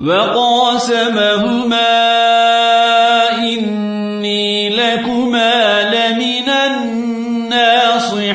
وقاسمهما إني لكما لمن الناصحين.